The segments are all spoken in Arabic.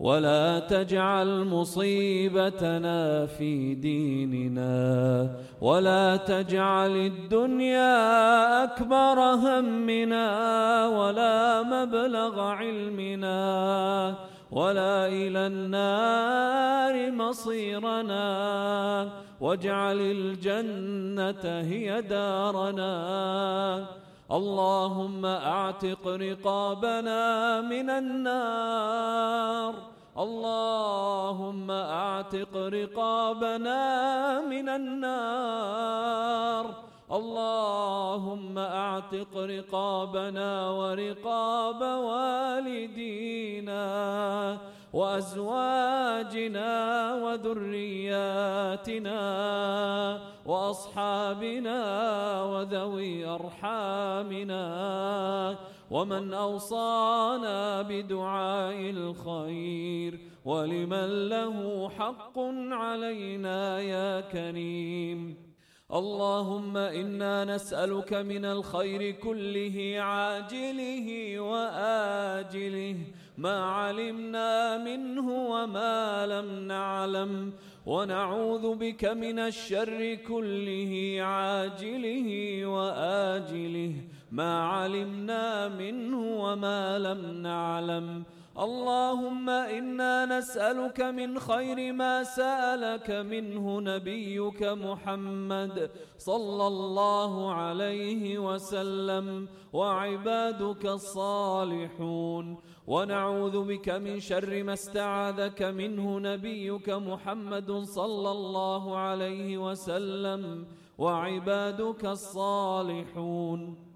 ولا تجعل مصيبتنا في ديننا ولا تجعل الدنيا أكبر همنا ولا مبلغ علمنا ولا إلى النار مصيرنا واجعل الجنة هي دارنا. اللهم أعتق رقابنا من النار. اللهم أعتق رقابنا من النار. اللهم أعتق رقابنا ورقاب والدينا وأزواجنا وذرياتنا وأصحابنا وذوي أرحامنا. ومن أوصانا بدعاء الخير ولمن له حق علينا يا كريم. اللهم إنا نسألك من الخير كله عاجله وآجله. ما علمنا منه وما لم نعلم. ونعوذ بك من الشر كله عاجله وآجله. ما علمنا منه وما لم نعلم. اللهم إنا نسألك من خير ما سألك منه نبيك محمد صلى الله عليه وسلم. وعبادك الصالحون. ونعوذ بك من شر ما استعاذك منه نبيك محمد صلى الله عليه وسلم. وعبادك الصالحون.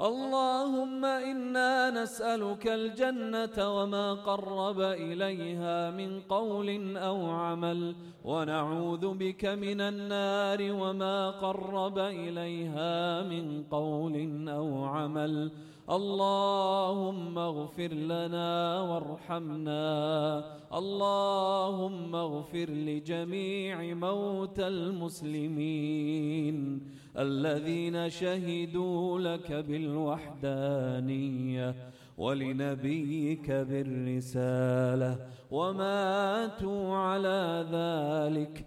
اللهم إنا نسألك الجنة وما قرب إليها من قول أو عمل ونعوذ بك من النار وما قرب إليها من قول أو عمل. اللهم اغفر لنا وارحمنا. اللهم اغفر لجميع موتى المسلمين الذين شهدوا لك بالوحدانية ولنبيك بالرسالة وماتوا على ذلك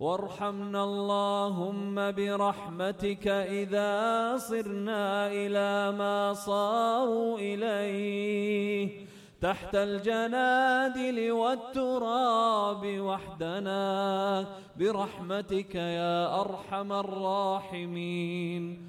وارحمنا اللهم برحمتك إذا صرنا إلى ما صاروا إليه. تحت الجنادل والتراب وحدنا برحمتك يا أرحم الراحمين.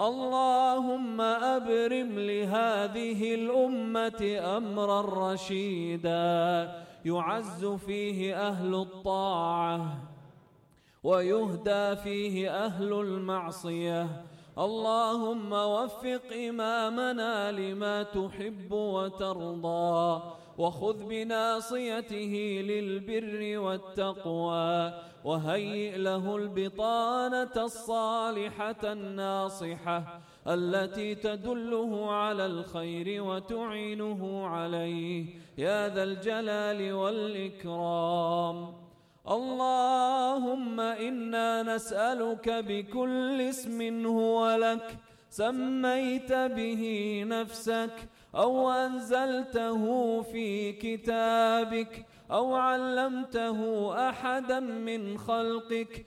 اللهم أبرم لهذه الأمة أمرا رشيدا يعز فيه أهل الطاعة ويهدى فيه أهل المعصية اللهم وفق إمامنا لما تحب وترضى وخذ بناصيته للبر والتقوى وهيئ له البطانة الصالحة الناصحة التي تدله على الخير وتعينه عليه. يا ذا الجلال والإكرام. اللهم إنا نسألك بكل اسم هو لك سميت به نفسك أو أنزلته في كتابك أو علمته أحدا من خلقك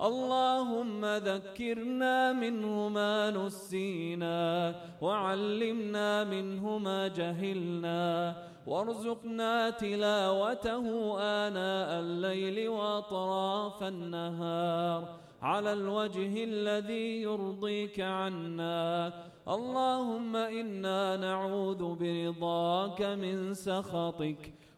اللهم ذكرنا منه ما نسينا وعلمنا منه ما جهلنا وارزقنا تلاوته آناء الليل وأطراف النهار. على الوجه الذي يرضيك عنا. اللهم إنا نعوذ برضاك من سخطك.